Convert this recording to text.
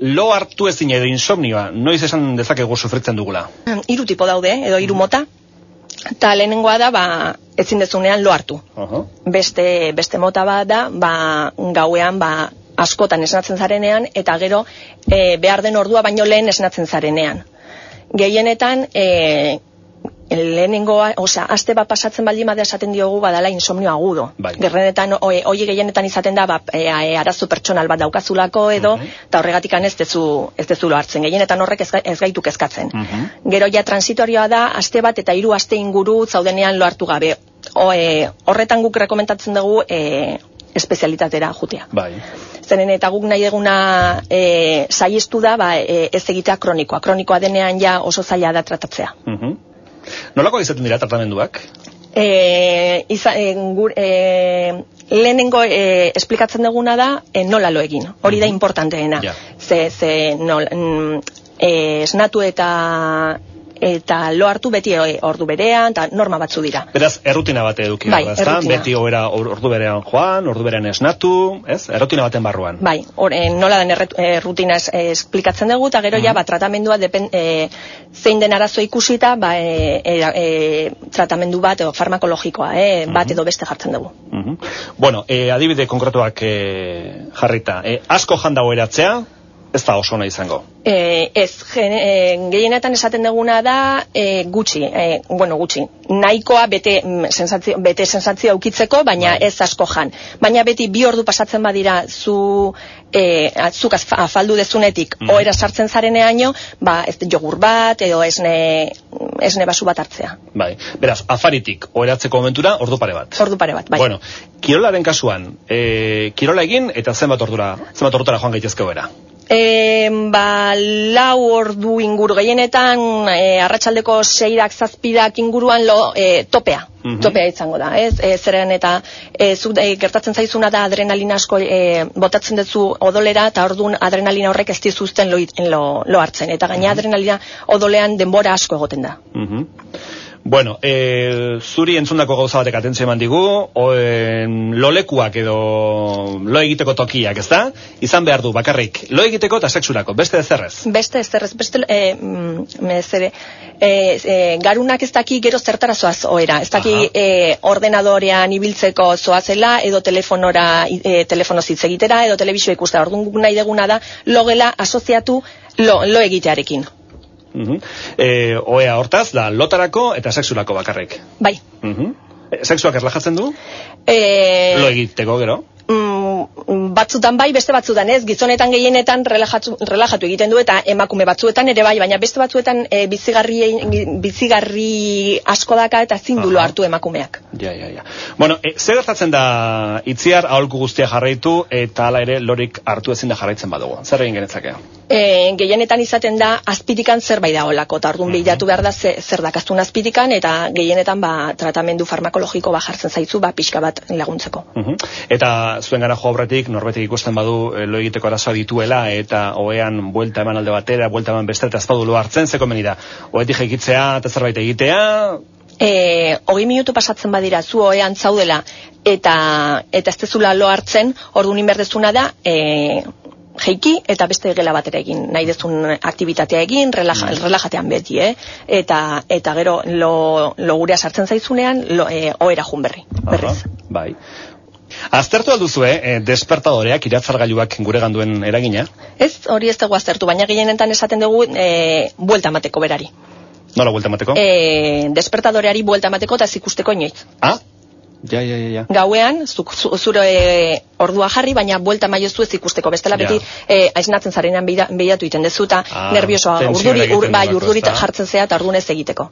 lo hartu ezin edo insomnioa, noiz esan dezakegu sufritzen dugula? Hiru tipo daude, edo hiru mota. Eta lehenengoa da, ba, ezin dezunean lo hartu. Uh Beste, beste mota bat da, ba, gauean, ba, askotan esnatzen zarenean, eta gero e, behar den ordua baino lehen esnatzen zarenean. Gehienetan, e, lehenengo, osea, aste bat pasatzen baldin bada esaten diogu badala insomnio agudo. Bai. Gerrenetan, hoi gehienetan izaten da, ba, e, e, arazo pertsonal bat daukazulako edo, Mhm. eta horregatik ez dezu, ez dezulo hartzen. Gehienetan horrek ez, ez gaitu kezkatzen. Mhm. Gero ja transitorioa da, aste bat eta hiru aste inguru zaudenean lo hartu gabe. O, e, horretan guk rekomentatzen dugu e, espezialitatera jutea. Bai. Zeren eta guk nahi deguna e, saiestu da, ba, e, ez egitea kronikoa. Kronikoa denean ja oso zaila da tratatzea. Mhm. Nolako izaten dira tratamenduak? E, iza, e, gur, e, lehenengo e, esplikatzen duguna da e, nola lo egin. Hori da importanteena. Ja. Ze, ze nol, mm, e, esnatu eta eta lo hartu beti e, ordu berean, eta norma batzu dira. Beraz, errutina bat eduki Bai, da, errutina. Beti obera or- ordu berean joan, ordu berean esnatu, ez? Errutina baten barruan. Bai, or, e, nola den erret- e, rutina es, e, esplikatzen dugu, eta gero ja, ba, tratamendua depen, e, zein den arazo ikusita, ba, e, e, tratamendu bat, edo farmakologikoa, e, bat edo beste jartzen dugu. Mhm. Bueno, e, adibide konkretuak e, jarrita. E, asko janda eratzea, ez da oso ona izango. E, ez, gen, e, gehienetan esaten duguna da e, gutxi, e, bueno, gutxi. Nahikoa bete mm, sensatzio, bete sensatzio aukitzeko, baina Bai. ez asko jan. Baina beti bi ordu pasatzen badira zu e, zuk afaldu dezunetik Mhm. ohera sartzen zareneaino, ba ez jogur bat edo esne esne basu bat hartzea. Bai. Beraz, afaritik oheratzeko momentura ordu pare bat. Ordu pare bat, bai. Bueno, kirolaren kasuan, e, kirola egin eta zenbat ordura, zenbat ordura joan gaitezke bera. E, ba, lau ordu inguru gehienetan, e, arratsaldeko seirak zazpidak inguruan lo, e, topea. Mhm. Topea izango da, ez? E, zeren eta e, zu, e, gertatzen zaizuna da adrenalina asko e, botatzen duzu odolera eta orduan adrenalina horrek ez dizuzten lo, lo, lo hartzen. Eta gaina adrenalina odolean denbora asko egoten da. Mhm. Bueno, e, zuri entzundako gauza batek atentzio eman digu, oen, lolekuak edo lo egiteko tokiak, ez da? Izan behar du bakarrik lo egiteko eta sexurako, beste ezerrez. Beste ez errez, beste, e, mm, zere, e, e, garunak ez daki gero zertara zoaz oera, ez daki Aha. e, ordenadorean ibiltzeko zoazela, edo telefonora, e, telefono hitz egitera, edo telebizio ikustera, orduan guk nahi deguna da, logela asoziatu lo, lo egitearekin. Mhm. E, oea hortaz, da lotarako eta sexurako bakarrik. Bai. Mhm. E, Sexuak erlajatzen du, E, lo egiteko gero. mm, batzutan bai, beste batzutan ez, gizonetan gehienetan relajatu, relajatu egiten du eta emakume batzuetan ere bai, baina beste batzuetan e, bizigarri, bizigarri asko daka eta ezin du lo Aha. hartu emakumeak. Ja, ja, ja. Bueno, e, zer gertatzen da itziar aholku guztia jarraitu eta hala ere lorik hartu ezin da jarraitzen badugu. Zer egin genetzake? E, gehienetan izaten da azpirikan zerbait dagoelako, eta orduan bilatu behar da ze, zer dakaztun azpirikan, eta gehienetan ba, tratamendu farmakologiko ba jartzen zaizu ba pixka bat laguntzeko. Mhm. Eta zuen gara jo aurretik, norbetik ikusten badu e, lo egiteko arazoa dituela eta oean buelta eman alde batera, buelta eman beste eta lo hartzen, zeko da. Oetik jekitzea eta zerbait egitea, E, hogei minutu pasatzen badira zu oean zaudela eta eta ez dezula lo hartzen, orduan inberdezuna da e, jeiki eta beste gela batera egin, nahi dezun aktivitatea egin, relaja, relajatean beti, eh? eta, eta gero lo, lo gurea sartzen zaizunean, lo, e, oera jun berri, berriz. Aha, bai. Aztertu alduzue, e, despertadoreak, iratzargailuak gure ganduen eragina? Ez, hori ez dugu aztertu, baina gehienetan esaten dugu e, buelta emateko berari. Nola buelta emateko? E, despertadoreari buelta emateko eta ez ikusteko inoiz. Ah? Ja, ja, ja, ja. Gauean, zuk, zu, zure e, ordua jarri, baina buelta maiozu ez ikusteko. Bestela Ja. beti e, aiznatzen zarenean beida- behiatu iten dezu eta Ah, nerviosoa urduri, ur, bai, duelako, urduri ezta? jartzen zea eta orduan ez egiteko.